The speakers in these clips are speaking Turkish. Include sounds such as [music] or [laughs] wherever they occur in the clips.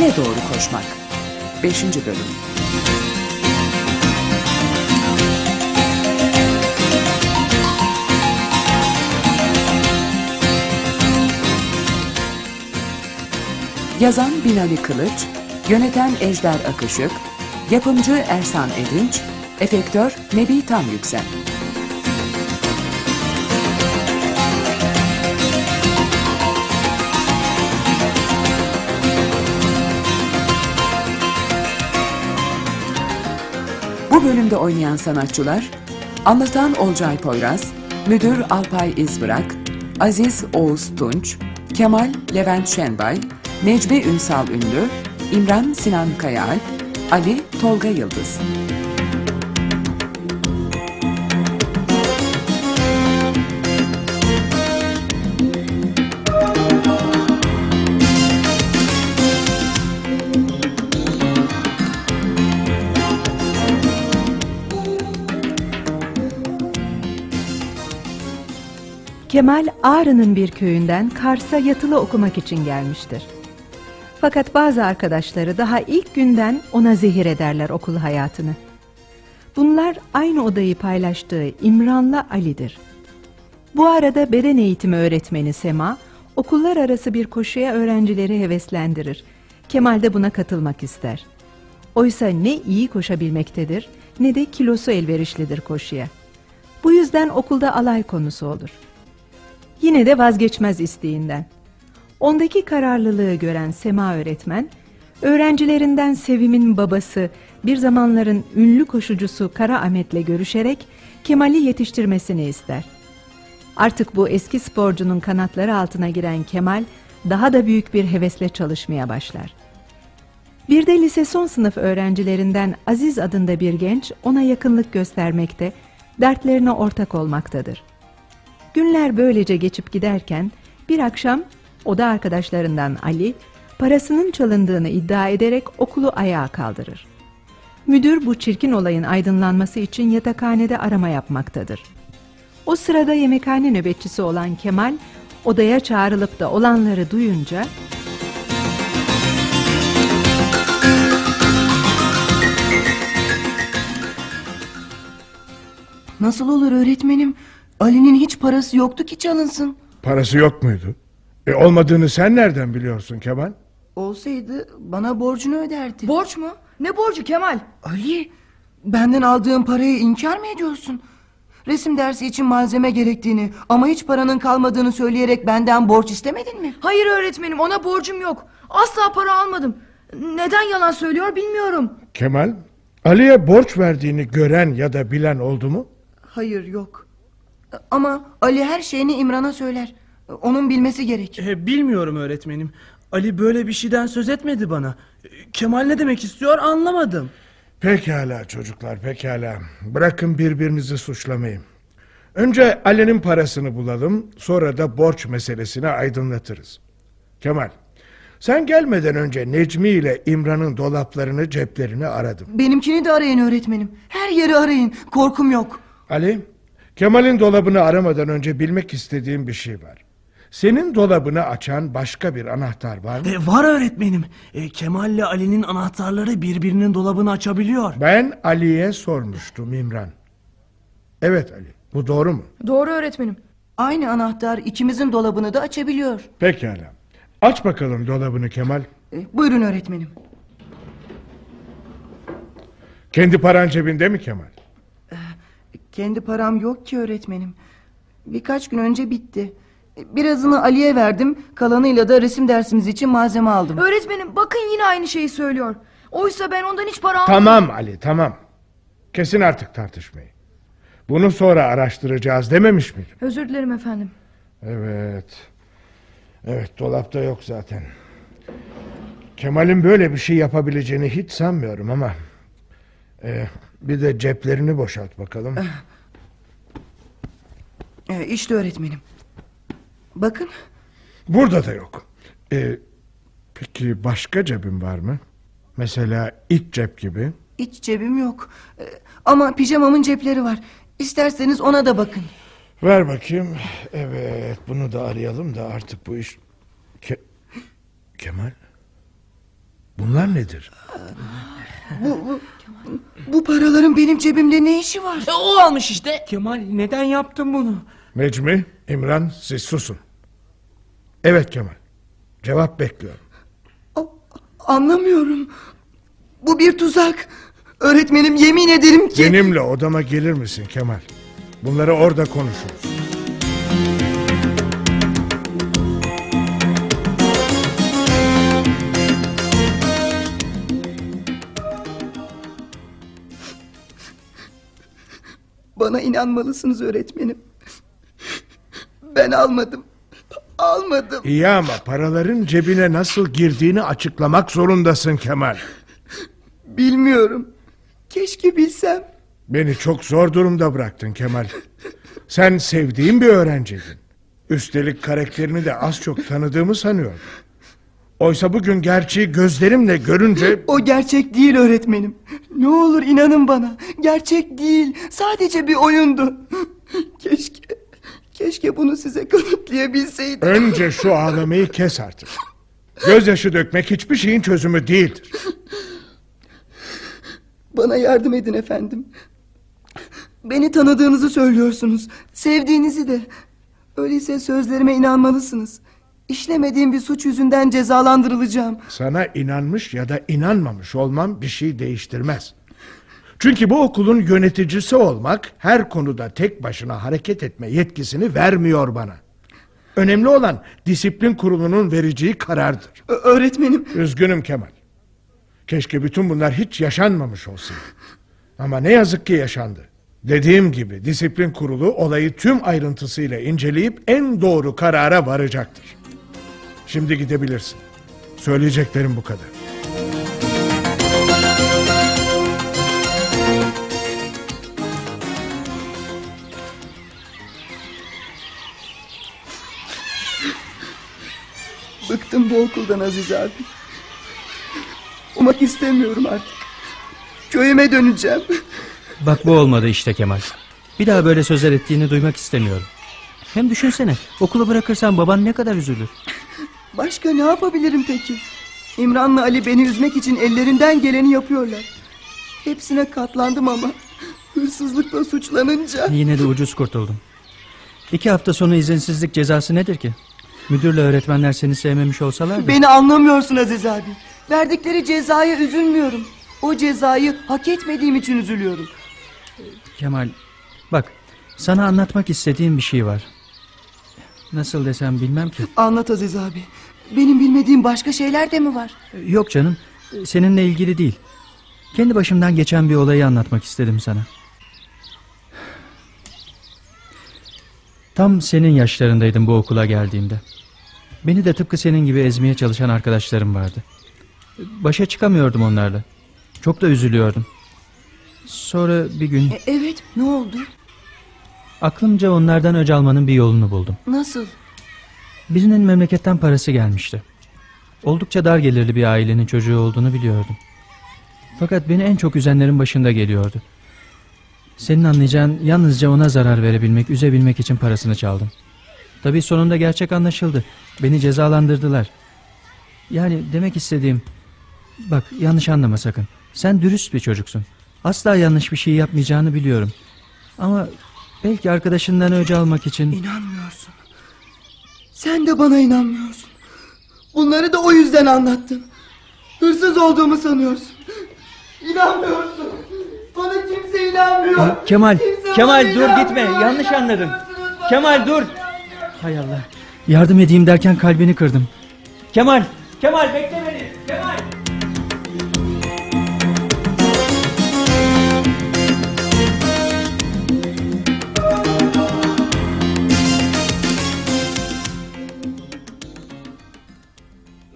Yele doğru koşmak 5. bölüm Yazan Binali Kılıç Yöneten Ejder Akışık Yapımcı Ersan Edinç Efektör Nebi Tam Yüksel Bu bölümde oynayan sanatçılar Anlatan Olcay Poyraz, Müdür Alpay İzbırak, Aziz Oğuz Tunç, Kemal Levent Şenbay, Necmi Ünsal Ünlü, İmran Sinan Kayaalp, Ali Tolga Yıldız. Kemal Ağrı'nın bir köyünden Kars'a yatılı okumak için gelmiştir. Fakat bazı arkadaşları daha ilk günden ona zehir ederler okul hayatını. Bunlar aynı odayı paylaştığı İmran'la Ali'dir. Bu arada beden eğitimi öğretmeni Sema, okullar arası bir koşuya öğrencileri heveslendirir. Kemal de buna katılmak ister. Oysa ne iyi koşabilmektedir ne de kilosu elverişlidir koşuya. Bu yüzden okulda alay konusu olur. Yine de vazgeçmez isteğinden. Ondaki kararlılığı gören Sema öğretmen, öğrencilerinden Sevim'in babası bir zamanların ünlü koşucusu Kara Ahmet'le görüşerek Kemal'i yetiştirmesini ister. Artık bu eski sporcunun kanatları altına giren Kemal daha da büyük bir hevesle çalışmaya başlar. Bir de lise son sınıf öğrencilerinden Aziz adında bir genç ona yakınlık göstermekte, dertlerine ortak olmaktadır. Günler böylece geçip giderken bir akşam oda arkadaşlarından Ali parasının çalındığını iddia ederek okulu ayağa kaldırır. Müdür bu çirkin olayın aydınlanması için yatakhanede arama yapmaktadır. O sırada yemekhane nöbetçisi olan Kemal odaya çağrılıp da olanları duyunca Nasıl olur öğretmenim? Ali'nin hiç parası yoktu ki çalınsın. Parası yok muydu? E olmadığını sen nereden biliyorsun Kemal? Olsaydı bana borcunu öderdi. Borç mu? Ne borcu Kemal? Ali, benden aldığın parayı inkar mı ediyorsun? Resim dersi için malzeme gerektiğini ama hiç paranın kalmadığını söyleyerek benden borç istemedin mi? Hayır öğretmenim ona borcum yok. Asla para almadım. Neden yalan söylüyor bilmiyorum. Kemal, Ali'ye borç verdiğini gören ya da bilen oldu mu? Hayır yok. Ama Ali her şeyini İmran'a söyler. Onun bilmesi gerek. E, bilmiyorum öğretmenim. Ali böyle bir şeyden söz etmedi bana. Kemal ne demek istiyor anlamadım. Pekala çocuklar pekala. Bırakın birbirinizi suçlamayın. Önce Ali'nin parasını bulalım, sonra da borç meselesini aydınlatırız. Kemal, sen gelmeden önce Necmi ile İmran'ın dolaplarını, ceplerini aradım. Benimkini de arayın öğretmenim. Her yeri arayın. Korkum yok. Ali, Kemal'in dolabını aramadan önce bilmek istediğim bir şey var. Senin dolabını açan başka bir anahtar var mı? E, var öğretmenim. E, Kemal ile Ali'nin anahtarları birbirinin dolabını açabiliyor. Ben Ali'ye sormuştum İmran. Evet Ali, bu doğru mu? Doğru öğretmenim. Aynı anahtar ikimizin dolabını da açabiliyor. Pekala. Aç bakalım dolabını Kemal. E, buyurun öğretmenim. Kendi paran cebinde mi Kemal? Kendi param yok ki öğretmenim. Birkaç gün önce bitti. Birazını Ali'ye verdim. Kalanıyla da resim dersimiz için malzeme aldım. Öğretmenim bakın yine aynı şeyi söylüyor. Oysa ben ondan hiç para almadım. Tamam Ali tamam. Kesin artık tartışmayı. Bunu sonra araştıracağız dememiş miydim? Özür dilerim efendim. Evet. Evet dolapta yok zaten. Kemal'in böyle bir şey yapabileceğini hiç sanmıyorum ama... e, bir de ceplerini boşalt bakalım. Ee, işte öğretmenim. Bakın Burada da yok. E, peki başka cebin var mı? Mesela iç cep gibi. iç cebim yok. Ee, ama pijamamın cepleri var. İsterseniz ona da bakın. Ver bakayım. Evet bunu da arayalım da artık bu iş... Ke- Kemal? Bunlar nedir? Bu, bu, bu paraların benim cebimde ne işi var? E, o almış işte. Kemal neden yaptın bunu? Necmi, İmran siz susun. Evet Kemal. Cevap bekliyorum. A- Anlamıyorum. Bu bir tuzak. Öğretmenim yemin ederim ki... Benimle odama gelir misin Kemal? Bunları orada konuşuruz. Bana inanmalısınız öğretmenim. Ben almadım. Almadım. İyi ama paraların cebine nasıl girdiğini açıklamak zorundasın Kemal. Bilmiyorum. Keşke bilsem. Beni çok zor durumda bıraktın Kemal. Sen sevdiğim bir öğrenciydin. Üstelik karakterini de az çok tanıdığımı sanıyordum. Oysa bugün gerçeği gözlerimle görünce... O gerçek değil öğretmenim. Ne olur inanın bana. Gerçek değil. Sadece bir oyundu. Keşke... Keşke bunu size kanıtlayabilseydim. Önce şu ağlamayı kes artık. Gözyaşı dökmek hiçbir şeyin çözümü değildir. Bana yardım edin efendim. Beni tanıdığınızı söylüyorsunuz. Sevdiğinizi de. Öyleyse sözlerime inanmalısınız. İşlemediğim bir suç yüzünden cezalandırılacağım. Sana inanmış ya da inanmamış olmam bir şey değiştirmez. Çünkü bu okulun yöneticisi olmak her konuda tek başına hareket etme yetkisini vermiyor bana. Önemli olan disiplin kurulunun vereceği karardır. Ö- öğretmenim Üzgünüm Kemal. Keşke bütün bunlar hiç yaşanmamış olsaydı. Ama ne yazık ki yaşandı. Dediğim gibi disiplin kurulu olayı tüm ayrıntısıyla inceleyip en doğru karara varacaktır. Şimdi gidebilirsin. Söyleyeceklerim bu kadar. bıktım bu okuldan Aziz abi. Umak istemiyorum artık. Köyüme döneceğim. Bak bu olmadı işte Kemal. Bir daha böyle sözler ettiğini duymak istemiyorum. Hem düşünsene okulu bırakırsan baban ne kadar üzülür. Başka ne yapabilirim peki? İmran'la Ali beni üzmek için ellerinden geleni yapıyorlar. Hepsine katlandım ama hırsızlıkla suçlanınca... Yine de ucuz kurtuldum. İki hafta sonu izinsizlik cezası nedir ki? Müdürle öğretmenler seni sevmemiş olsalar da... Beni anlamıyorsun Aziz abi. Verdikleri cezaya üzülmüyorum. O cezayı hak etmediğim için üzülüyorum. Kemal bak sana anlatmak istediğim bir şey var. Nasıl desem bilmem ki. Anlat Aziz abi. Benim bilmediğim başka şeyler de mi var? Yok canım seninle ilgili değil. Kendi başımdan geçen bir olayı anlatmak istedim sana. Tam senin yaşlarındaydım bu okula geldiğimde. Beni de tıpkı senin gibi ezmeye çalışan arkadaşlarım vardı. Başa çıkamıyordum onlarla. Çok da üzülüyordum. Sonra bir gün E, evet ne oldu? Aklımca onlardan öc almanın bir yolunu buldum. Nasıl? Birinin memleketten parası gelmişti. Oldukça dar gelirli bir ailenin çocuğu olduğunu biliyordum. Fakat beni en çok üzenlerin başında geliyordu. Senin anlayacağın yalnızca ona zarar verebilmek, üzebilmek için parasını çaldım. Tabii sonunda gerçek anlaşıldı. Beni cezalandırdılar. Yani demek istediğim... Bak yanlış anlama sakın. Sen dürüst bir çocuksun. Asla yanlış bir şey yapmayacağını biliyorum. Ama belki arkadaşından öc almak için... İnanmıyorsun. Sen de bana inanmıyorsun. Bunları da o yüzden anlattın. Hırsız olduğumu sanıyorsun. İnanmıyorsun. Bana kimse inanmıyor. Kemal, Kimse Kemal dur inanmıyor. gitme. Yanlış anladın. Kemal dur. Hay Allah. Yardım edeyim derken kalbini kırdım. Kemal, Kemal bekle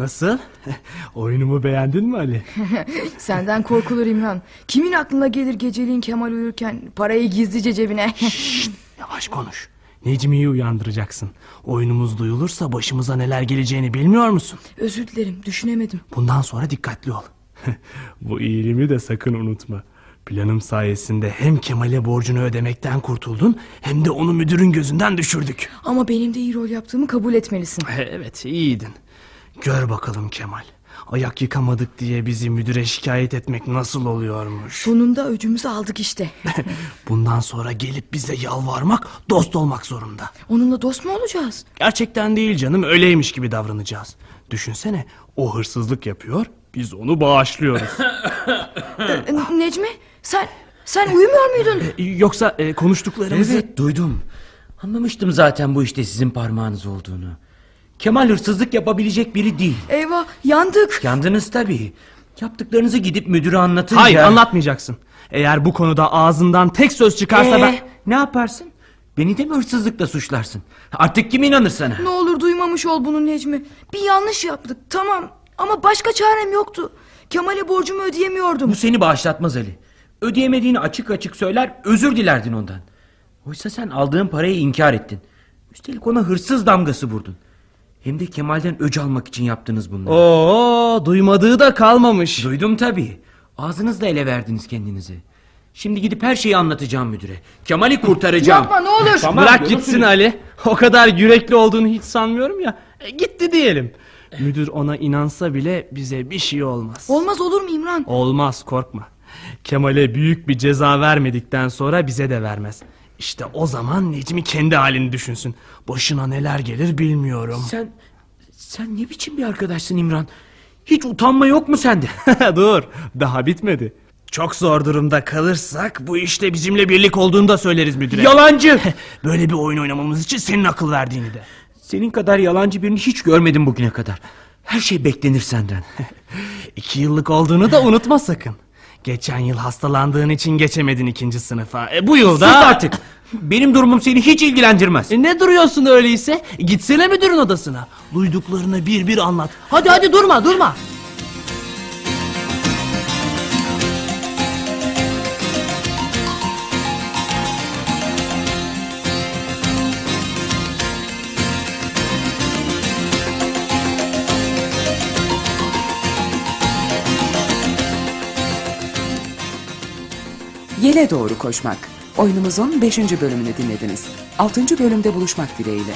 Nasıl? [laughs] Oyunumu beğendin mi Ali? [laughs] Senden korkulur İmran. Kimin aklına gelir geceliğin Kemal uyurken parayı gizlice cebine? [laughs] Yavaş konuş. Necmi'yi uyandıracaksın. Oyunumuz duyulursa başımıza neler geleceğini bilmiyor musun? Özür dilerim düşünemedim. Bundan sonra dikkatli ol. Bu iyiliğimi de sakın unutma. Planım sayesinde hem Kemal'e borcunu ödemekten kurtuldun... ...hem de onu müdürün gözünden düşürdük. Ama benim de iyi rol yaptığımı kabul etmelisin. Evet iyiydin. Gör bakalım Kemal. Ayak yıkamadık diye bizi müdüre şikayet etmek nasıl oluyormuş. Sonunda öcümüzü aldık işte. [laughs] Bundan sonra gelip bize yalvarmak dost olmak zorunda. Onunla dost mu olacağız? Gerçekten değil canım öyleymiş gibi davranacağız. Düşünsene o hırsızlık yapıyor biz onu bağışlıyoruz. [laughs] Necmi sen sen uyumuyor muydun? Yoksa e, konuştuklarımızı... Evet duydum. Anlamıştım zaten bu işte sizin parmağınız olduğunu. Kemal hırsızlık yapabilecek biri değil. Eyvah yandık. Yandınız tabii. Yaptıklarınızı gidip müdüre anlatınca... Hayır anlatmayacaksın. Eğer bu konuda ağzından tek söz çıkarsa Ee, ben... Ne yaparsın? Beni de mi hırsızlıkla suçlarsın? Artık kim inanır sana? Ne olur duymamış ol bunu Necmi. Bir yanlış yaptık tamam ama başka çarem yoktu. Kemal'e borcumu ödeyemiyordum. Bu seni bağışlatmaz Ali. Ödeyemediğini açık açık söyler özür dilerdin ondan. Oysa sen aldığın parayı inkar ettin. Üstelik ona hırsız damgası vurdun. Hem de Kemal'den öc almak için yaptınız bunları. Oo, duymadığı da kalmamış. Duydum tabii. Ağzınızla ele verdiniz kendinizi. Şimdi gidip her şeyi anlatacağım müdüre. Kemal'i kurtaracağım. Yapma ne olur. Tamam, Bırak gitsin Ali. O kadar yürekli olduğunu hiç sanmıyorum ya. E, gitti diyelim. Müdür ona inansa bile bize bir şey olmaz. Olmaz olur mu İmran? Olmaz korkma. Kemal'e büyük bir ceza vermedikten sonra bize de vermez. İşte o zaman Necmi kendi halini düşünsün. Başına neler gelir bilmiyorum. Sen sen ne biçim bir arkadaşsın İmran? Hiç utanma yok mu sende? [laughs] [laughs] Dur daha bitmedi. Çok zor durumda kalırsak bu işte bizimle birlik olduğunu da söyleriz müdüre. Yalancı! [laughs] Böyle bir oyun oynamamız için senin akıl verdiğini de. Senin kadar yalancı birini hiç görmedim bugüne kadar. Her şey beklenir senden. İki yıllık olduğunu da unutma sakın. Geçen yıl hastalandığın için geçemedin ikinci sınıfa. E, bu yılda... Sus artık. Benim durumum seni hiç ilgilendirmez. E, ne duruyorsun öyleyse? Gitsene müdürün odasına. Duyduklarını bir bir anlat. Hadi hadi durma durma. Yele doğru koşmak. Oyunumuzun 5. bölümünü dinlediniz. 6. bölümde buluşmak dileğiyle.